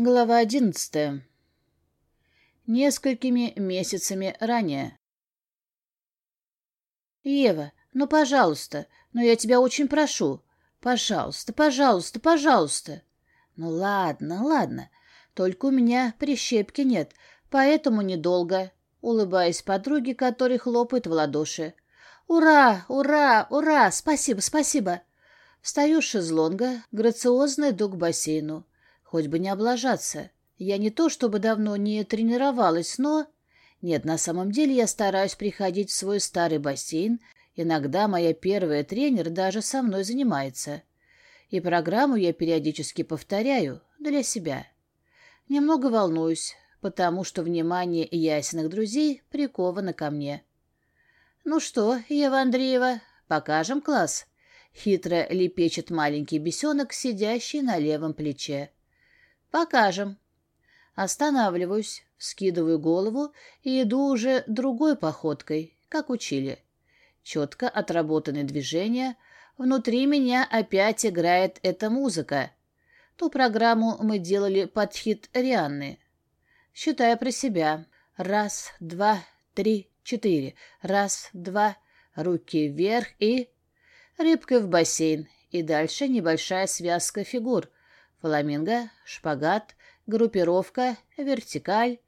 Глава одиннадцатая. Несколькими месяцами ранее. «Ева, ну, пожалуйста, ну, я тебя очень прошу. Пожалуйста, пожалуйста, пожалуйста». «Ну, ладно, ладно. Только у меня прищепки нет, поэтому недолго», улыбаясь подруге, которая хлопает в ладоши. «Ура, ура, ура! Спасибо, спасибо!» Встаю с шезлонга, грациозно иду к бассейну. Хоть бы не облажаться. Я не то чтобы давно не тренировалась, но... Нет, на самом деле я стараюсь приходить в свой старый бассейн. Иногда моя первая тренер даже со мной занимается. И программу я периодически повторяю для себя. Немного волнуюсь, потому что внимание ясных друзей приковано ко мне. «Ну что, Ева Андреева, покажем класс?» Хитро лепечет маленький бесенок, сидящий на левом плече. «Покажем». Останавливаюсь, скидываю голову и иду уже другой походкой, как учили. Четко отработанные движения. Внутри меня опять играет эта музыка. Ту программу мы делали под хит Рианны. Считаю про себя. Раз, два, три, четыре. Раз, два, руки вверх и... Рыбкой в бассейн. И дальше небольшая связка фигур — Фламинго, шпагат, группировка, вертикаль.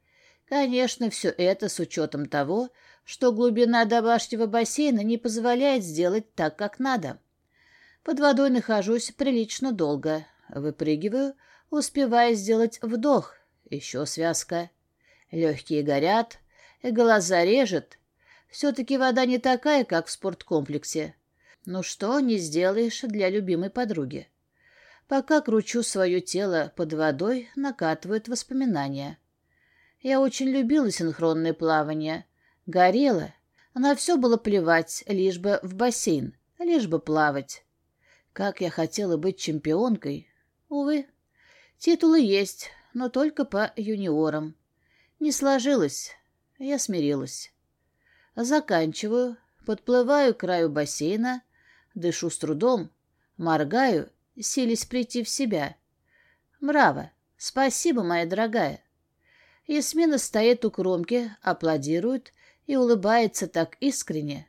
Конечно, все это с учетом того, что глубина домашнего бассейна не позволяет сделать так, как надо. Под водой нахожусь прилично долго. Выпрыгиваю, успевая сделать вдох. Еще связка. Легкие горят, глаза режет. Все-таки вода не такая, как в спорткомплексе. Ну что не сделаешь для любимой подруги. Пока кручу свое тело под водой, накатывают воспоминания. Я очень любила синхронное плавание. Горела. На все было плевать, лишь бы в бассейн, лишь бы плавать. Как я хотела быть чемпионкой. Увы, титулы есть, но только по юниорам. Не сложилось. Я смирилась. Заканчиваю, подплываю к краю бассейна, дышу с трудом, моргаю сились прийти в себя. «Браво! Спасибо, моя дорогая!» Ясмина стоит у кромки, аплодирует и улыбается так искренне.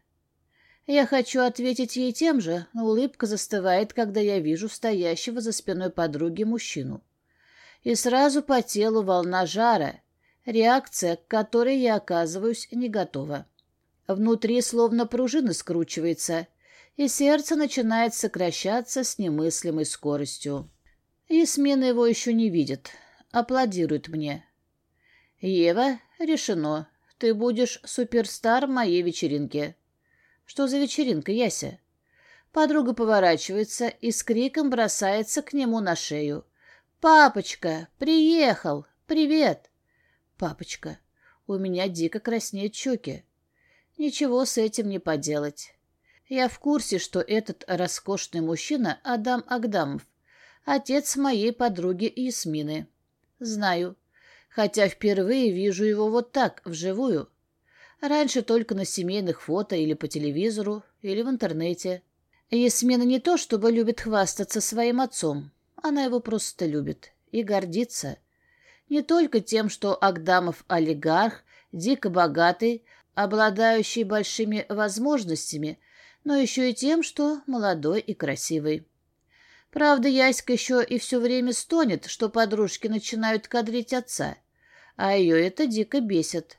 Я хочу ответить ей тем же, но улыбка застывает, когда я вижу стоящего за спиной подруги мужчину. И сразу по телу волна жара, реакция, к которой я оказываюсь не готова. Внутри словно пружина скручивается, и сердце начинает сокращаться с немыслимой скоростью. Ясмина его еще не видит. Аплодирует мне. «Ева, решено. Ты будешь суперстар моей вечеринке». «Что за вечеринка, Яся?» Подруга поворачивается и с криком бросается к нему на шею. «Папочка, приехал! Привет!» «Папочка, у меня дико краснеют щеки. Ничего с этим не поделать. Я в курсе, что этот роскошный мужчина — Адам Агдамов, отец моей подруги Ясмины. Знаю, хотя впервые вижу его вот так, вживую. Раньше только на семейных фото или по телевизору, или в интернете. Ясмина не то чтобы любит хвастаться своим отцом, она его просто любит и гордится. Не только тем, что Агдамов олигарх, дико богатый, обладающий большими возможностями — но еще и тем, что молодой и красивый. Правда, Яська еще и все время стонет, что подружки начинают кадрить отца, а ее это дико бесит.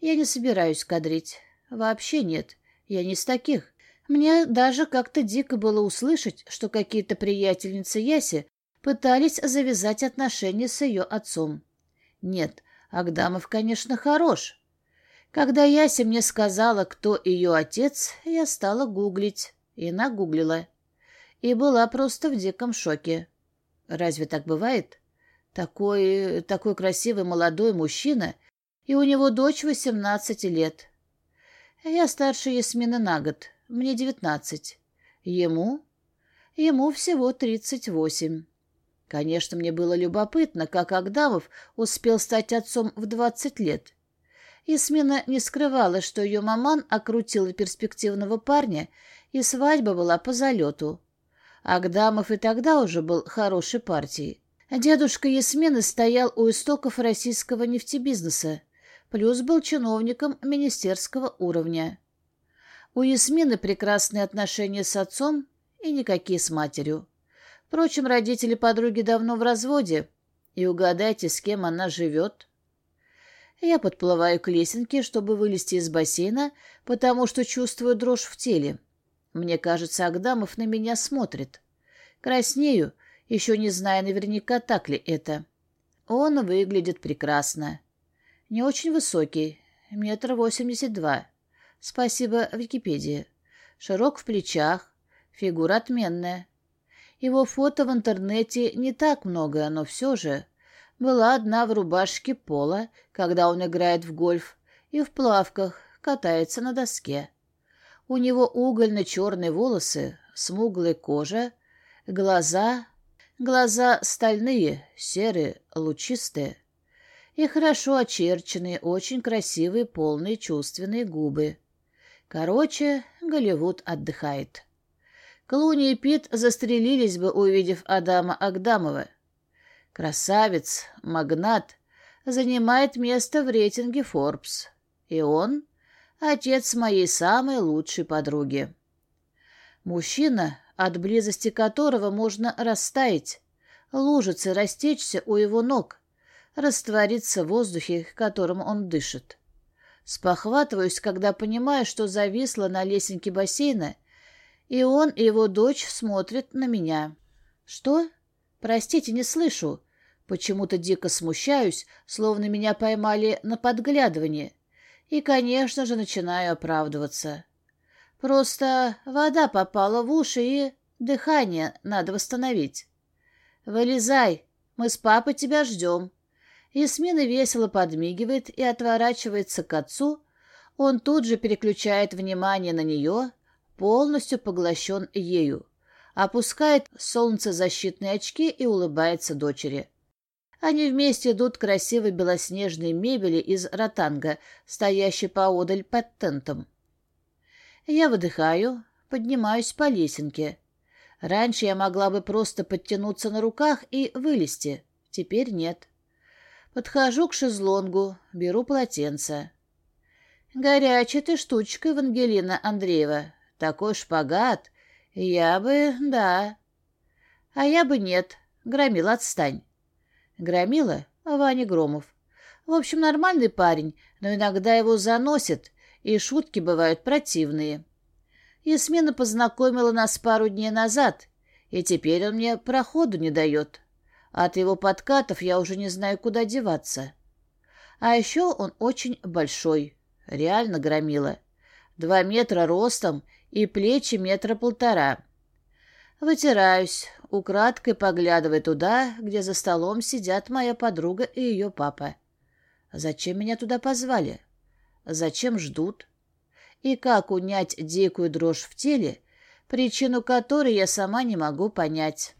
Я не собираюсь кадрить. Вообще нет. Я не из таких. Мне даже как-то дико было услышать, что какие-то приятельницы Яси пытались завязать отношения с ее отцом. Нет, Агдамов, конечно, хорош, когда Яся мне сказала, кто ее отец, я стала гуглить и нагуглила. И была просто в диком шоке. Разве так бывает? Такой, такой красивый молодой мужчина, и у него дочь восемнадцати лет. Я старше Ясмины на год, мне девятнадцать. Ему? Ему всего тридцать восемь. Конечно, мне было любопытно, как Агдамов успел стать отцом в двадцать лет. Ясмина не скрывала, что ее маман окрутила перспективного парня, и свадьба была по залету. Агдамов и тогда уже был хорошей партией. Дедушка Ясмины стоял у истоков российского нефтебизнеса, плюс был чиновником министерского уровня. У Ясмины прекрасные отношения с отцом и никакие с матерью. Впрочем, родители подруги давно в разводе, и угадайте, с кем она живет. Я подплываю к лесенке, чтобы вылезти из бассейна, потому что чувствую дрожь в теле. Мне кажется, Агдамов на меня смотрит. Краснею, еще не зная наверняка, так ли это. Он выглядит прекрасно. Не очень высокий, метр восемьдесят два. Спасибо Википедии. Широк в плечах, фигура отменная. Его фото в интернете не так много, но все же. Была одна в рубашке пола, когда он играет в гольф, и в плавках, катается на доске. У него угольно-черные волосы, смуглая кожа, глаза... Глаза стальные, серые, лучистые. И хорошо очерченные, очень красивые, полные, чувственные губы. Короче, Голливуд отдыхает. Клуни и Пит застрелились бы, увидев Адама Агдамова. Красавец, магнат, занимает место в рейтинге Forbes. И он — отец моей самой лучшей подруги. Мужчина, от близости которого можно растаять, лужицы растечься у его ног, раствориться в воздухе, которым он дышит. Спохватываюсь, когда понимаю, что зависла на лесенке бассейна и он и его дочь смотрят на меня. Что? Простите, не слышу. Почему-то дико смущаюсь, словно меня поймали на подглядывание. И, конечно же, начинаю оправдываться. Просто вода попала в уши и дыхание надо восстановить. Вылезай, мы с папой тебя ждем. Ясмина весело подмигивает и отворачивается к отцу. Он тут же переключает внимание на нее, полностью поглощен ею, опускает солнцезащитные очки и улыбается дочери. Они вместе идут к красивой белоснежной мебели из ротанга, стоящей поодаль под тентом. Я выдыхаю, поднимаюсь по лесенке. Раньше я могла бы просто подтянуться на руках и вылезти. Теперь нет. Подхожу к шезлонгу, беру полотенце. «Горячая ты штучка, Евангелина Андреева. Такой шпагат. Я бы... да. А я бы нет. Громила, отстань. Громила? Ваня Громов. В общем, нормальный парень, но иногда его заносит, и шутки бывают противные. Ясмина познакомила нас пару дней назад, и теперь он мне проходу не дает. От его подкатов я уже не знаю, куда деваться. А еще он очень большой, реально громила. Два метра ростом и плечи метра полтора. Вытираюсь, украдкой поглядывая туда, где за столом сидят моя подруга и ее папа. Зачем меня туда позвали? Зачем ждут? И как унять дикую дрожь в теле, причину которой я сама не могу понять?